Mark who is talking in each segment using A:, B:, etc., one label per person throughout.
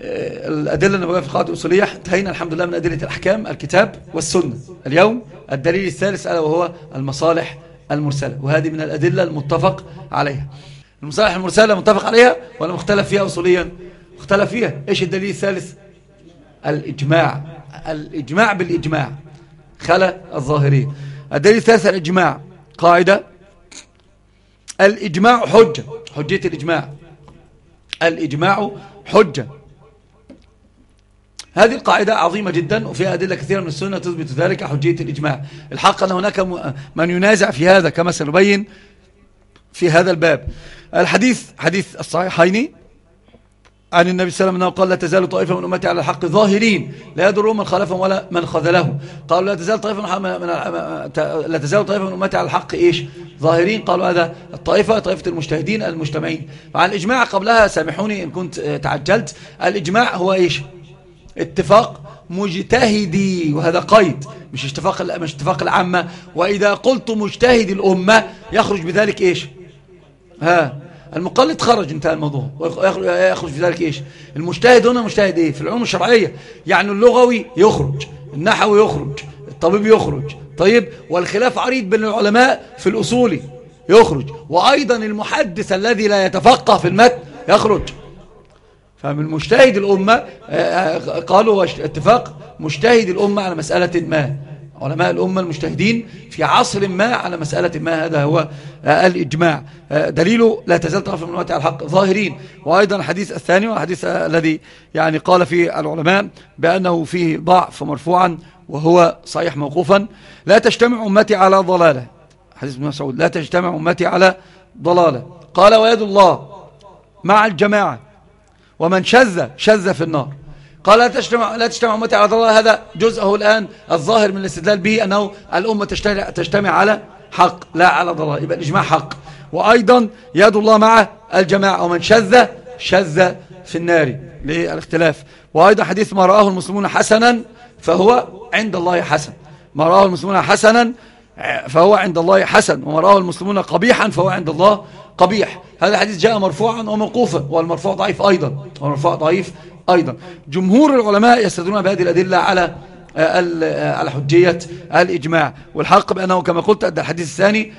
A: الأدلة النبوية في القاعدة الأصولية انتهينا الحمد لله من أدلة الأحكام الكتاب والسنة. اليوم الدليل الثالث ألا وهو المصالح المرسلة وهذه من الأدلة المتفق عليها. المصالح المرسلة متفق عليها ولا مختلف فيها أصوليا؟ مختلف فيها. إيش الدليل الثالث؟ الإجماع. الإجماع بالإجماع. خلا الظاهرية. الدليل الثالث الإجماع. قاعدة. الإجماع حجة. حجية الإجماع. الإجماع حجة. هذه القاعدة عظيمة جدا وفيها أدلة كثيرة من السنة تثبت ذلك حجية الإجماع. الحق أن هناك من ينازع في هذا كما سنبين في هذا الباب. الحديث حديث الصحيحين عن النبي صلى الله عليه وسلم أنه قال لا تزال طائفة من أمتي على الحق ظاهرين لا يدرون من خالفهم ولا من خذلهم قالوا لا تزال طائفة من, من لا تزال طائفة من أمتي على الحق إيش؟ ظاهرين. قالوا هذا الطائفة طائفة المجتهدين المجتمعين. مع الإجماع قبلها سامحوني إن كنت تعجلت. الإجماع هو إيش؟ اتفاق مجتهدي وهذا قيد مش اتفاق مش اتفاق العامة. وإذا قلت مجتهد الأمة يخرج بذلك إيش؟ ها المقلد خرج انتهى الموضوع. ويخرج في ذلك إيش؟ المجتهد هنا مجتهد إيه؟ في العلوم الشرعية. يعني اللغوي يخرج النحوي يخرج الطبيب يخرج. طيب والخلاف عريض بين العلماء في الأصول يخرج. وأيضا المحدث الذي لا يتفقه في المتن يخرج. فمن مجتهد الأمة آه، آه، قالوا اتفاق مجتهد الأمة على مسألة ما. علماء الأمة المجتهدين في عصر ما على مسألة ما هذا هو آه، الإجماع. دليله لا تزال طرف من الوقت على الحق. ظاهرين. وأيضا الحديث الثاني والحديث الذي يعني قال فيه العلماء بأنه فيه ضعف مرفوعا وهو صحيح موقوفا. لا تجتمع أمتي على ضلالة. حديث ابن مسعود. لا تجتمع أمتي على ضلالة. قال ويد الله مع الجماعة. ومن شذ شذ في النار. قال لا تجتمع, لا تجتمع أمتي على ضلال هذا جزءه الآن الظاهر من الاستدلال به أنه الأمة تجتمع على حق لا على ضلال. يبقى الإجماع حق. وأيضا يد الله مع الجماعة. ومن شذ شذ في النار للاختلاف. وأيضا حديث ما رآه المسلمون حسنا فهو عند الله حسن. ما رآه المسلمون حسنا فهو عند الله حسن وما رآه المسلمون قبيحا فهو عند الله قبيح. هذا الحديث جاء مرفوعا وموقوفا والمرفوع ضعيف أيضا والمرفوع ضعيف أيضا. جمهور العلماء يستدلون بهذه الأدلة على على حجية الإجماع. والحق بأنه كما قلت الحديث الثاني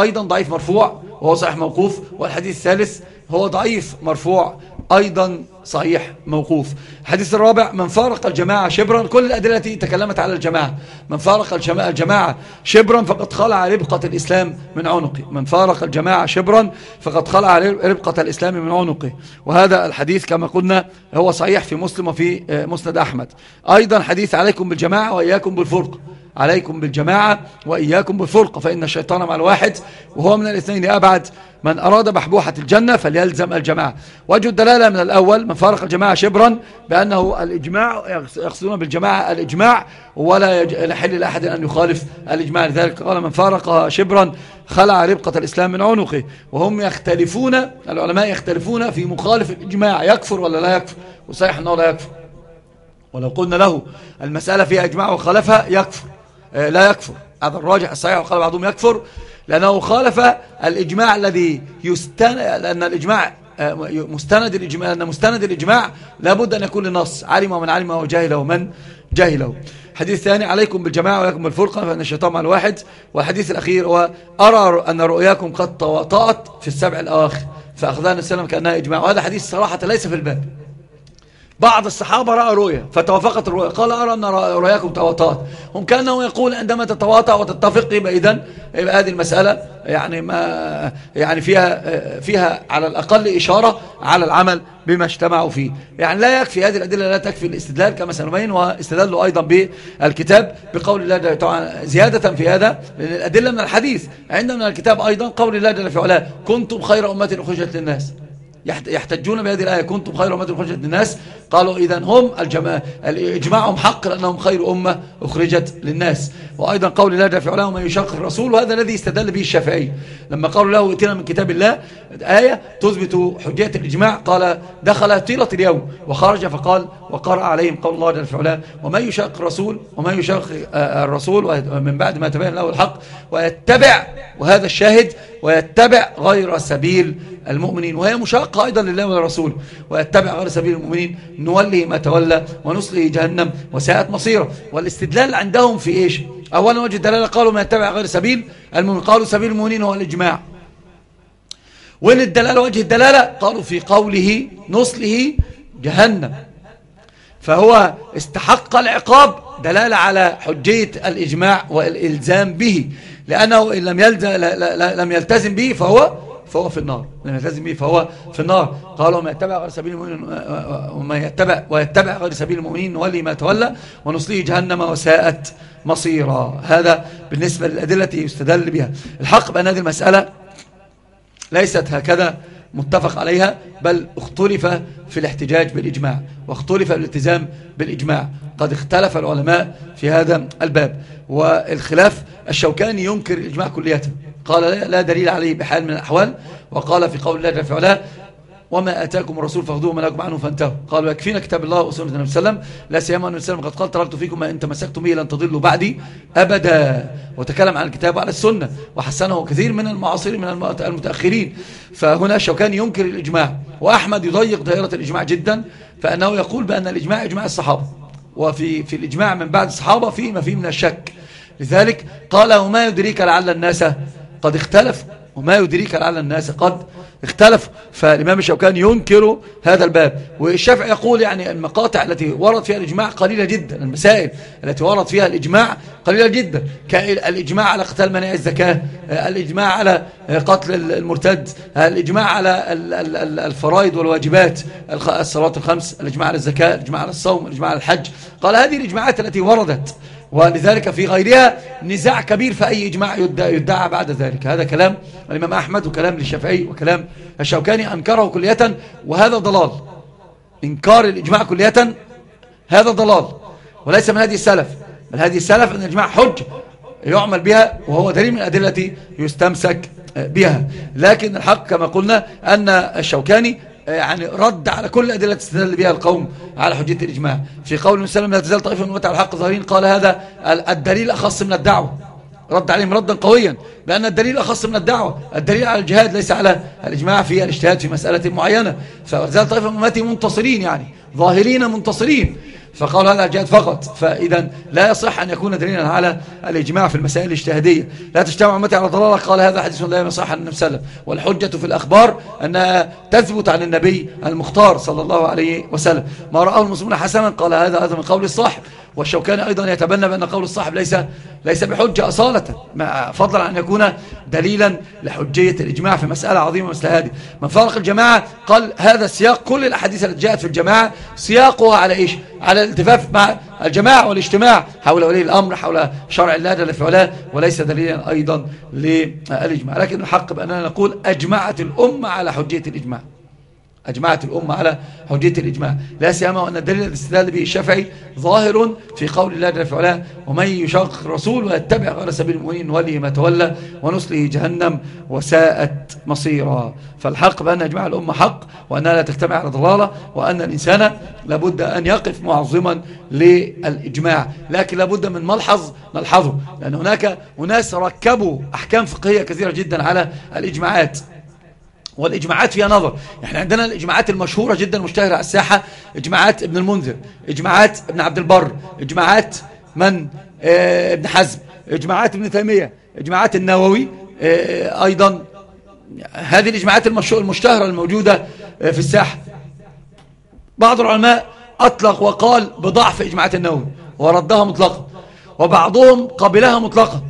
A: أيضا ضعيف مرفوع. وهو صحيح موقوف. والحديث الثالث هو ضعيف مرفوع أيضا صحيح موقوف. الحديث الرابع من فارق الجماعة شبرا كل الأدلة التي تكلمت على الجماعة. من فارق الجماعة شبرا فقد خلع ربقة الإسلام من عنقه. من فارق الجماعة شبرا فقد خلع ربقة الإسلام من عنقه. وهذا الحديث كما قلنا هو صحيح في مسلم وفي آه، مسند أحمد. أيضا حديث عليكم بالجماعة وإياكم بالفرق عليكم بالجماعة وإياكم بالفرقة فإن الشيطان مع الواحد وهو من الاثنين أبعد من أراد بحبوحة الجنة فليلزم الجماعة. وجه الدلالة من الأول من فارق الجماعة شبرا بأنه الإجماع يقصدون بالجماعة الإجماع ولا يحل لأحد أن يخالف الإجماع. لذلك قال من فارق شبرا خلع ربقة الإسلام من عنقه. وهم يختلفون العلماء يختلفون في مخالف الإجماع يكفر ولا لا يكفر؟ وصحيح أنه لا يكفر. ولو قلنا له المسألة فيها إجماع وخالفها يكفر. لا يكفر. هذا الراجح الصحيح وقال بعضهم يكفر لأنه خالف الإجماع الذي يستند لأن الإجماع آه، مستند الإجماع أن مستند الإجماع لابد أن يكون لنص علم ومن علم وجاهله ومن جاهله. حديث ثاني عليكم بالجماعة ولكم بالفرقة فإن الشيطان مع الواحد. والحديث الأخير هو أرى أن رؤياكم قد تواطأت في السبع الأواخر فأخذنا السلام كأنها إجماع. وهذا حديث صراحة ليس في الباب. بعض الصحابة رأى رؤيا فتوافقت الرؤيا قال أرى أن رؤياكم تواطأت هم كانه يقول عندما تتواطأ وتتفق يبقى إذن يبقى هذه المسألة يعني ما يعني فيها فيها على الأقل إشارة على العمل بما اجتمعوا فيه. يعني لا يكفي هذه الأدلة لا تكفي الاستدلال كما سنبين واستدلوا أيضا بالكتاب بقول الله تعالى زيادة في هذا لأن الأدلة من الحديث. عندنا من الكتاب أيضا قول الله جل في علاه كنتم خير أمة أخرجت للناس. يحتجون بهذه الآية. كنتم خير أمة أخرجت للناس. قالوا إذا هم إجماعهم حق لأنهم خير أمة أخرجت للناس. وأيضا قول الله في علاه من يشاق الرسول وهذا الذي استدل به الشافعي. لما قالوا له ائتنا من كتاب الله آية تثبت حجية الإجماع. قال دخل طيلة اليوم وخرج فقال وقرأ عليهم قول الله جل وعلا وما يشاق الرسول وما يشاق الرسول من بعد ما تبين له الحق ويتبع وهذا الشاهد ويتبع غير سبيل المؤمنين. وهي مشاقة. أيضا لله وللرسول ويتبع غير سبيل المؤمنين. نوله ما تولى ونصله جهنم وساءت مصيره. والاستدلال عندهم في إيش؟ أولا وجه الدلالة قالوا ما يتبع غير سبيل المؤمنين. قالوا سبيل المؤمنين هو الإجماع. وين الدلالة؟ وجه الدلالة قالوا في قوله نصله جهنم. فهو استحق العقاب دلالة على حجية الإجماع والإلزام به. لأنه إن لم, لم يلتزم به فهو فهو في النار لم يلتزم به فهو في النار. قالوا وما يتبع غير سبيل المؤمنين وما يتبع ويتبع غير سبيل المؤمنين نولي ما تولى ونصليه جهنم وساءت مصيرا. هذا بالنسبة للأدلة يستدل بها. الحق بأن هذه المسألة ليست هكذا. متفق عليها بل اختلف في الاحتجاج بالإجماع واختلف الالتزام بالإجماع. قد اختلف العلماء في هذا الباب. والخلاف الشوكاني ينكر الإجماع كلية قال لا دليل عليه بحال من الأحوال وقال في قول الله جل في علاه وما أتاكم الرسول فاخذوه ما نهاكم عنه فانتهوا. قالوا يكفينا كتاب الله وسنة النبي صلى الله عليه وسلم. لا سيما أن النبي قد قال تركت فيكم ما إن تمسكتم به لن تضلوا بعدي أبدا. وتكلم عن الكتاب وعن السنة. وحسنه كثير من المعاصرين من المتأخرين. فهنا شوكان ينكر الإجماع. وأحمد يضيق دائرة الإجماع جدا. فأنه يقول بأن الإجماع إجماع الصحابة. وفي في الإجماع من بعد الصحابة فيه ما فيه من الشك. لذلك قال وما يدريك لعل الناس قد اختلف. وما يدريك لعل الناس قد اختلف فالإمام الشوكاني ينكر هذا الباب. والشافعي يقول يعني المقاطع التي ورد فيها الإجماع قليلة جدا المسائل التي ورد فيها الإجماع قليلة جدا. كالإجماع على قتال منع الزكاة الإجماع على قتل المرتد الإجماع على الفرائض والواجبات الصلاة الخمس الإجماع على الزكاة الإجماع على الصوم الإجماع على الحج. قال هذه الإجماعات التي وردت ولذلك في غيرها نزاع كبير في أي إجماع يدعى بعد ذلك. هذا كلام الإمام أحمد وكلام للشافعي وكلام الشوكاني أنكره كلية وهذا ضلال. إنكار الإجماع كلية هذا ضلال. وليس من هذه السلف. بل هذه السلف أن الإجماع حج يعمل بها وهو دليل من الأدلة يستمسك بها. لكن الحق كما قلنا أن الشوكاني يعني رد على كل أدلة استدل بها القوم على حجية الإجماع. في قول المسلم لا تزال طائفة من على الحق ظاهرين. قال هذا الدليل أخص من الدعوة. رد عليهم ردا قويا بأن الدليل أخص من الدعوة. الدليل على الجهاد ليس على الإجماع في الاجتهاد في مسألة معينة. فزال طائفة من أمتي منتصرين يعني ظاهرين منتصرين. فقال هذا الجهاد فقط. فإذا لا يصح أن يكون دليلا على الإجماع في المسائل الاجتهادية. لا تجتمع أمتي على ضلالة. قال هذا حديث لا يصح عن النبي والحجة في الأخبار أنها تثبت عن النبي المختار صلى الله عليه وسلم. ما رأى المسلمون حسنا. قال هذا هذا من قول الصاحب والشوكاني أيضا يتبنى بأن قول الصاحب ليس ليس بحجة أصالة فضلا أن يكون دليلا لحجية الإجماع في مسألة عظيمة مثل هذه. من فرق الجماعة قال هذا السياق كل الأحاديث التي جاءت في الجماعة سياقها على إيش؟ على الالتفاف مع الجماعة والاجتماع حول ولي الأمر حول شرع الله جل في علاه وليس دليلا أيضا للإجماع. لكن الحق بأننا نقول أجمعت الأمة على حجية الإجماع. أجمعت الأمة على حجية الإجماع. لا سيما وأن الدليل الاستدلال به الشافعي ظاهر في قول الله جل وعلا ومن يشاق الرسول ويتبع غير سبيل المؤمنين ولي ما تولى ونصله جهنم وساءت مصيرا. فالحق بأن أجمع الأمة حق وأنها لا تجتمع على ضلالة وأن الإنسان لابد أن يقف معظما للإجماع. لكن لابد من ملحظ نلحظه لأن هناك أناس ركبوا أحكام فقهية كثيرة جدا على الإجماعات. والإجماعات فيها نظر. إحنا عندنا الإجماعات المشهورة جدا المشتهرة على الساحة إجماعات ابن المنذر إجماعات ابن عبد البر إجماعات من؟ آه ابن حزم إجماعات ابن تيمية إجماعات النووي آه أيضا. هذه الإجماعات المشتهرة الموجودة آه في الساحة. بعض العلماء أطلق وقال بضعف إجماعات النووي وردها مطلقا وبعضهم قبلها مطلقا.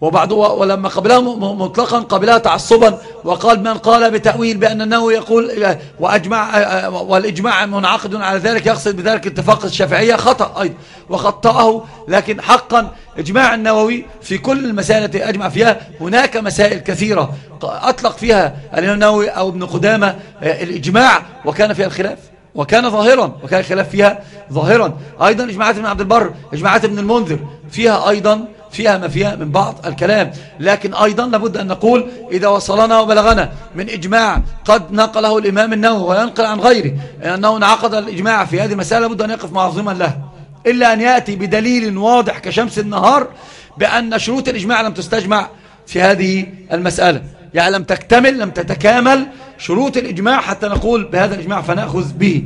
A: وبعد ولما قبلها مطلقا قبلها تعصبا وقال من قال بتأويل بأن النووي يقول وأجمع والإجماع منعقد على ذلك يقصد بذلك اتفاق الشافعية خطأ أيضا وخطأه لكن حقا إجماع النووي في كل المسائل التي أجمع فيها هناك مسائل كثيرة. أطلق فيها الإمام النووي أو ابن قدامة الإجماع وكان فيها الخلاف وكان ظاهرا وكان الخلاف فيها ظاهرا. أيضا إجماعات ابن عبد البر إجماعات ابن المنذر فيها أيضا فيها ما فيها من بعض الكلام. لكن أيضا لابد أن نقول إذا وصلنا وبلغنا من إجماع قد نقله الإمام النووي وينقل عن غيره. أنه انعقد الإجماع في هذه المسألة لابد أن يقف معظما له. إلا أن يأتي بدليل واضح كشمس النهار بأن شروط الإجماع لم تستجمع في هذه المسألة. يعني لم تكتمل لم تتكامل شروط الإجماع حتى نقول بهذا الإجماع فنأخذ به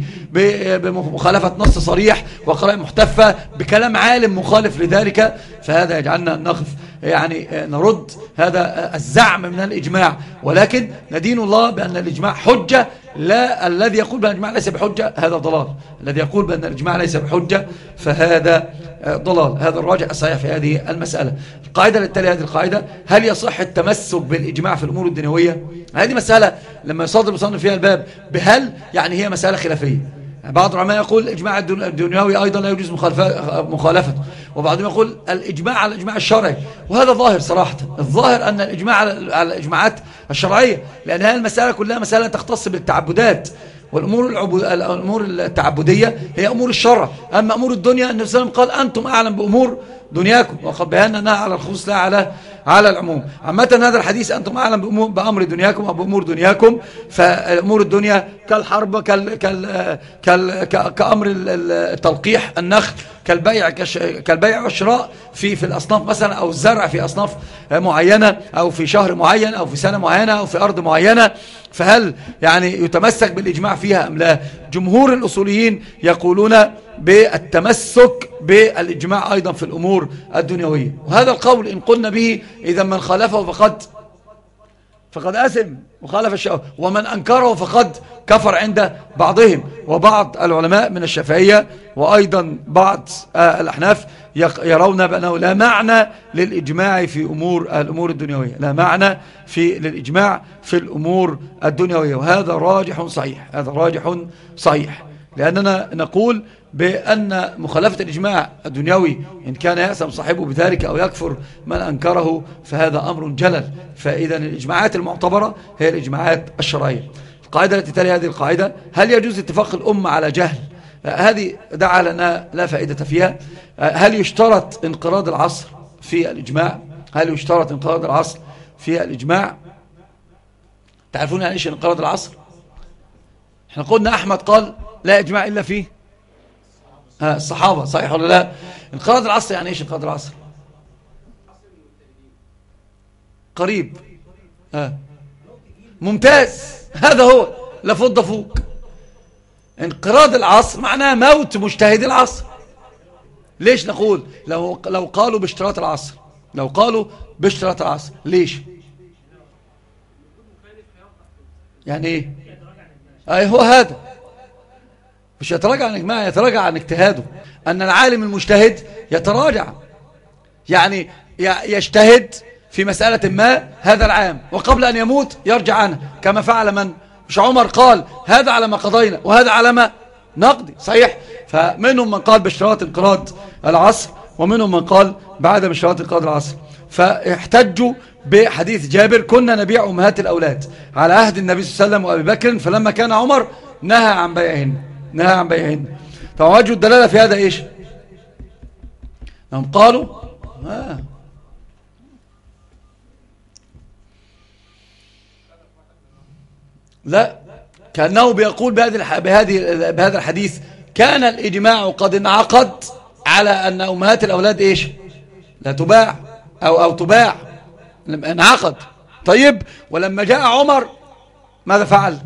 A: بمخالفة نص صريح وقراء محتفة بكلام عالم مخالف لذلك فهذا يجعلنا نقف يعني نرد هذا الزعم من الإجماع. ولكن ندين الله بأن الإجماع حجة لا الذي يقول بأن الإجماع ليس بحجة هذا ضلال. الذي يقول بأن الإجماع ليس بحجة فهذا ضلال. هذا الراجع الصحيح في هذه المسألة. القاعدة للتالي هذه القاعدة هل يصح التمسك بالإجماع في الأمور الدنيوية؟ هذه مسألة لما يصادر مصنف فيها الباب بهل يعني هي مسألة خلافية. بعض العلماء يقول الإجماع الدنيوي أيضا لا يجوز مخالفته. وبعضهم يقول الإجماع على الإجماع الشرعي. وهذا ظاهر صراحة. الظاهر أن الإجماع على الإجماعات الشرعية. لأن هذه المسألة كلها مسألة تختص بالتعبدات. والأمور الأمور التعبدية هي أمور الشرع. أما أمور الدنيا النبي صلى الله عليه وسلم قال أنتم أعلم بأمور دنياكم وقد بينا أنها على الخصوص لا على على العموم. عامة هذا الحديث أنتم أعلم بأمر دنياكم أو بأمور دنياكم فأمور الدنيا كالحرب كال كال كال كأمر التلقيح النخل كالبيع كالبيع والشراء في في الأصناف مثلا أو الزرع في أصناف معينة أو في شهر معين أو في سنة معينة أو في أرض معينة. فهل يعني يتمسك بالإجماع فيها أم لا؟ جمهور الأصوليين يقولون بالتمسك بالإجماع أيضا في الأمور الدنيوية. وهذا القول إن قلنا به إذا من خالفه فقد فقد أثم وخالف الشهوة. ومن أنكره فقد كفر عند بعضهم. وبعض العلماء من الشافعية وأيضا بعض آه، الأحناف يرون بأنه لا معنى للإجماع في أمور الأمور الدنيوية. لا معنى في للإجماع في الأمور الدنيوية. وهذا راجح صحيح. هذا راجح صحيح. لأننا نقول بأن مخالفة الإجماع الدنيوي إن كان يأسم صاحبه بذلك أو يكفر من أنكره فهذا أمر جلل. فإذا الإجماعات المعتبرة هي الإجماعات الشرعية. القاعدة التي تلي هذه القاعدة هل يجوز اتفاق الأمة على جهل؟ هذه دعا لنا لا فائدة فيها. هل يشترط انقراض العصر في الإجماع؟ هل يشترط انقراض العصر في الإجماع؟ تعرفون يعني إيش انقراض العصر؟ إحنا قلنا أحمد قال لا إجماع إلا فيه. ها الصحابة صحيح ولا لا؟ انقراض العصر يعني إيش انقراض العصر؟ قريب. ها ممتاز. هذا هو. لفض فوق. انقراض العصر معناه موت مجتهد العصر. ليش نقول؟ لو, لو قالوا باشتراط العصر. لو قالوا باشتراط العصر. ليش؟ يعني إيه؟ أي هو هذا. مش يتراجع عن إجماع يتراجع عن اجتهاده. أن العالم المجتهد يتراجع. يعني يجتهد في مسألة ما هذا العام. وقبل أن يموت يرجع عنه. كما فعل من؟ مش عمر قال هذا على ما قضينا وهذا على ما نقضي. صحيح؟ فمنهم من قال باشتراط انقراض العصر ومنهم من قال بعد باشتراط انقراض العصر. فاحتجوا بحديث جابر كنا نبيع أمهات الأولاد على عهد النبي صلى الله عليه وسلم وأبي بكر فلما كان عمر نهى عن بيعهن نهى عن بيعهن. طبعا وجه الدلالة في هذا إيش؟ هم قالوا آه. لا. كأنه بيقول بهذه بهذه بهذا الحديث كان الإجماع قد انعقد على أن أمهات الأولاد إيش؟ لا تباع أو, أو تباع. انعقد. طيب ولما جاء عمر ماذا فعل؟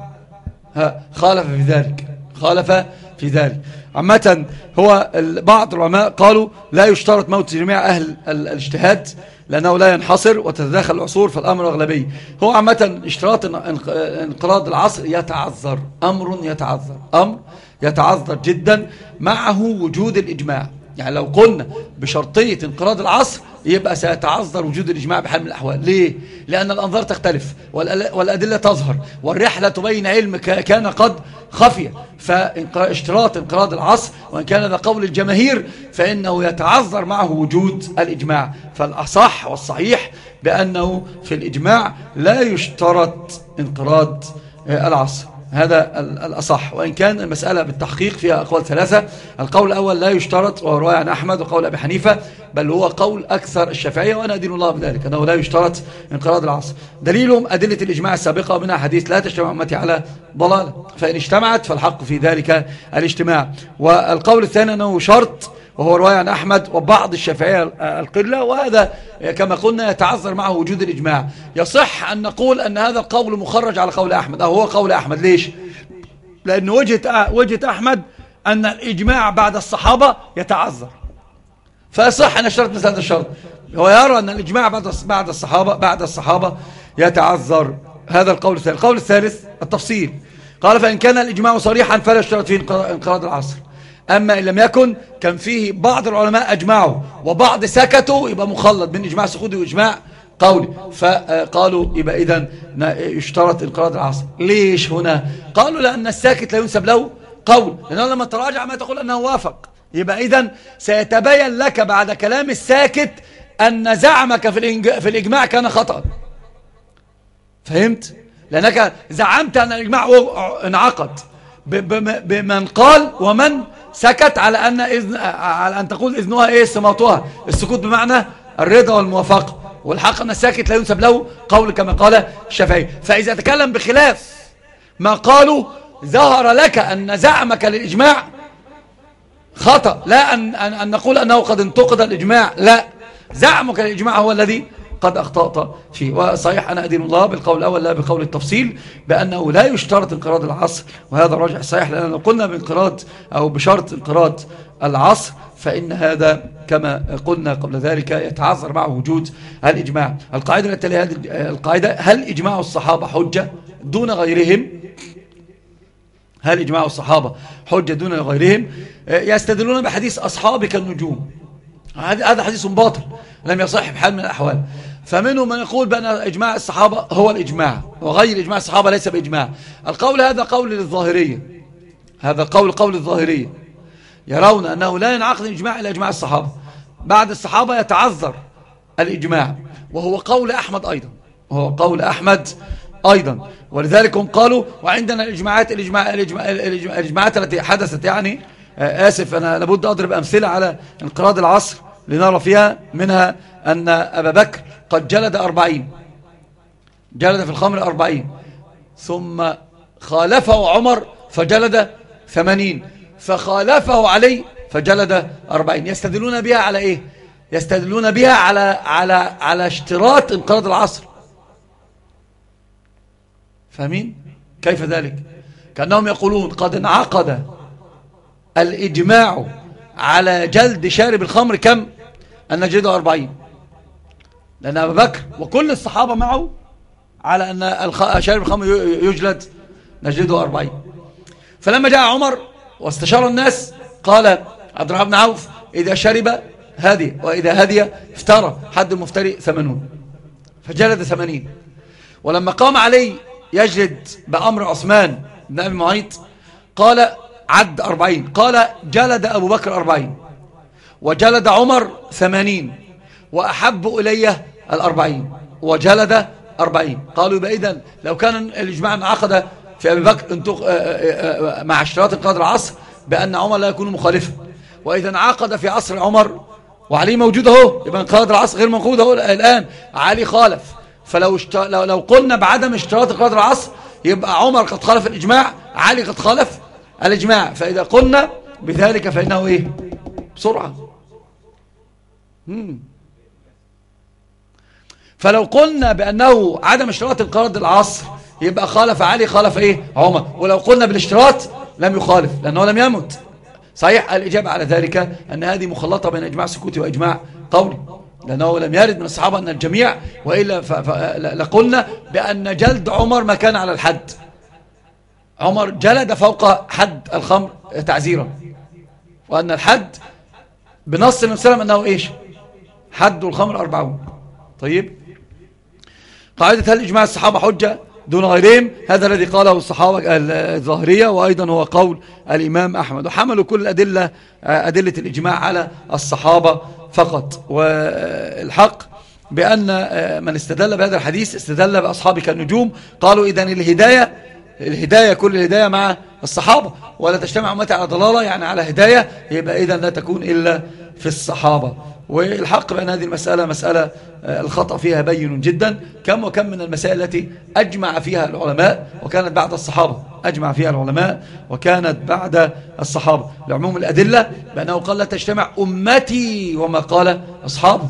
A: ها خالف في ذلك. خالف في ذلك. عامة هو بعض العلماء قالوا لا يشترط موت جميع أهل الاجتهاد. لأنه لا ينحصر وتتداخل العصور فالأمر أغلبي هو عامة اشتراط انقراض العصر يتعذر. أمر يتعذر. أمر يتعذر جدا معه وجود الإجماع. يعني لو قلنا بشرطية انقراض العصر يبقى سيتعذر وجود الإجماع بحال من الأحوال. ليه؟ لأن الأنظار تختلف والأدلة تظهر. والرحلة تبين علم كان قد خفية. فاشتراط انقراض العصر وإن كان هذا قول الجماهير فإنه يتعذر معه وجود الإجماع. فالأصح والصحيح بأنه في الإجماع لا يشترط انقراض العصر. هذا الأصح. وإن كان المسألة بالتحقيق فيها أقوال ثلاثة القول الأول لا يشترط وهو رواية عن أحمد وقول أبي حنيفة بل هو قول أكثر الشافعية وأنا أدين الله بذلك أنه لا يشترط انقراض العصر دليلهم أدلة الإجماع السابقة منها حديث لا تجتمع أمتي على ضلالة. فإن اجتمعت فالحق في ذلك الاجتماع. والقول الثاني أنه شرط وهو رواية عن أحمد وبعض الشافعية القلة وهذا كما قلنا يتعذر معه وجود الإجماع. يصح أن نقول أن هذا القول مخرج على قول أحمد. أو هو قول أحمد ليش؟ لأن وجهة, وجهة أحمد أن الإجماع بعد الصحابة يتعذر. فيصح أن اشترط مثل هذا الشرط. هو يرى أن الإجماع بعد بعد الصحابة بعد الصحابة يتعذر. هذا القول الثالث. القول الثالث التفصيل. قال فإن كان الإجماع صريحا فلا اشترط فيه انقراض العصر. أما إن لم يكن كان فيه بعض العلماء أجمعوا وبعض سكتوا يبقى مخلط بين إجماع سخودي وإجماع قولي فقالوا يبقى إذن يشترط انقراض العصر. ليش هنا؟ قالوا لأن الساكت لا ينسب له قول. لأنه لما تراجع ما تقول أنه وافق. يبقى إذن سيتبين لك بعد كلام الساكت أن زعمك في, في الإجماع كان خطأ. فهمت؟ لأنك زعمت أن الإجماع انعقد. بمن قال ومن سكت على أن إذن على أن تقول إذنها إيه سماطها السكوت بمعنى الرضا والموافقة. والحق أن الساكت لا ينسب له قول كما قال الشافعي. فإذا تكلم بخلاف ما قالوا ظهر لك أن زعمك للإجماع خطأ. لا أن, أن, أن نقول أنه قد انتقد الإجماع. لا. زعمك للإجماع هو الذي قد أخطأت فيه. وصحيح أنا أدين الله بالقول الأول لا بقول التفصيل بأنه لا يشترط انقراض العصر وهذا راجع صحيح لأننا قلنا بانقراض أو بشرط انقراض العصر فإن هذا كما قلنا قبل ذلك يتعذر مع وجود الإجماع. القاعدة التالية هذه القاعدة هل إجماع الصحابة حجة دون غيرهم؟ هل إجماع الصحابة حجة دون غيرهم؟ يستدلون بحديث أصحابك النجوم. هذا حديث باطل لم يصح بحال من الأحوال. فمنهم من يقول بأن إجماع الصحابة هو الإجماع وغير إجماع الصحابة ليس بإجماع. القول هذا قول للظاهرية. هذا قول قول الظاهرية يرون أنه لا ينعقد الإجماع إلى إجماع الصحابة. بعد الصحابة يتعذر الإجماع وهو قول أحمد أيضا. وهو قول أحمد أيضا. ولذلك هم قالوا وعندنا الإجماعات الإجماع الإجماع الإجماعات التي حدثت يعني آه، آسف أنا لابد أضرب أمثلة على انقراض العصر لنرى فيها منها أن أبا بكر قد جلد أربعين. جلد في الخمر أربعين. ثم خالفه عمر فجلد ثمانين. فخالفه علي فجلد أربعين. يستدلون بها على إيه؟ يستدلون بها على على على اشتراط انقراض العصر. فاهمين؟ كيف ذلك؟ كأنهم يقولون قد انعقد الإجماع على جلد شارب الخمر كم؟ أن نجده أربعين. لأن أبا بكر وكل الصحابة معه على أن شارب الخمر يجلد نجده أربعين. فلما جاء عمر واستشار الناس قال عبد الرحمن بن عوف إذا شرب هدي وإذا هدي افترى حد المفتري ثمانون. فجلد ثمانين. ولما قام علي يجلد بأمر عثمان بن أبي معيط. قال عد أربعين. قال جلد أبو بكر أربعين. وجلد عمر ثمانين. وأحب إلي الأربعين. وجلد أربعين. قالوا يبقى إذن لو كان الإجماع انعقد في أبي بكر آه، آه، آه، مع اشتراط القدر العصر بأن عمر لا يكون مخالفا. وإذا انعقد في عصر عمر وعلي موجود اهو يبقى انقراض العصر غير موجود اهو الآن. علي خالف. فلو اشت... لو... لو قلنا بعدم اشتراط قدر العصر يبقى عمر قد خالف الإجماع علي قد خالف الإجماع. فإذا قلنا بذلك فإنه إيه؟ بسرعة. مم. فلو قلنا بأنه عدم اشتراط انقراض العصر يبقى خالف علي خالف إيه؟ عمر. ولو قلنا بالاشتراط لم يخالف لأنه لم يمت. صحيح الإجابة على ذلك أن هذه مخلطة بين إجماع سكوتي وإجماع قولي. لأنه لم يرد من الصحابة أن الجميع وإلا لقلنا بأن جلد عمر ما كان على الحد. عمر جلد فوق حد الخمر تعزيرا. وأن الحد بنص النبي صلى الله عليه وسلم أنه إيش؟ حد الخمر أربعون. طيب؟ قاعدة هل إجماع الصحابة حجة دون غيرهم؟ هذا الذي قاله الصحابة الظاهرية وأيضا هو قول الإمام أحمد. وحملوا كل الأدلة أدلة الإجماع على الصحابة. فقط. والحق بأن من استدل بهذا الحديث استدل بأصحابك النجوم قالوا إذن الهداية الهداية كل الهداية مع الصحابة. ولا تجتمع أمتي على ضلالة يعني على هداية يبقى إذن لا تكون إلا في الصحابة. والحق بأن هذه المسألة مسألة آه، الخطأ فيها بين جدا. كم وكم من المسائل التي أجمع فيها العلماء وكانت بعد الصحابة. أجمع فيها العلماء وكانت بعد الصحابة. لعموم الأدلة بأنه قال لا تجتمع أمتي وما قال أصحابه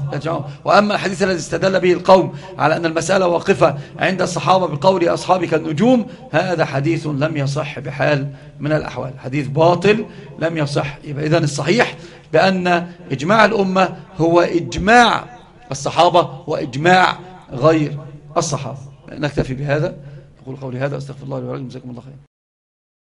A: وأما الحديث الذي استدل به القوم على أن المسألة واقفة عند الصحابة بقول أصحابك النجوم هذا حديث لم يصح بحال من الأحوال. حديث باطل لم يصح. يبقى إذن الصحيح بأن إجماع الأمة هو إجماع الصحابة وإجماع غير الصحابة. نكتفي بهذا. أقول قولي هذا أستغفر الله لي ولكم جزاكم الله خير